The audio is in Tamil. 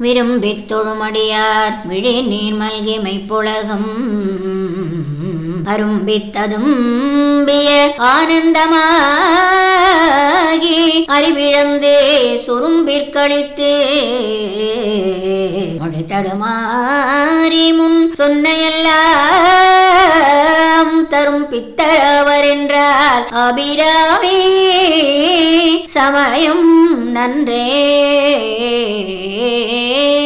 விரும்பித் தொழுமடியார் விழி நீர் மல்கிமை புலகம். அரும்பித்ததும்பிய ஆனந்தமாகி அறிவிழந்தே சுரும்பிற்கழித்து. மொழி தடுமாறி முன் சொன்னையெல்லாம் தரும் பித்தவர் என்றால் அபிராமி சமயம் நன்றே. Amen.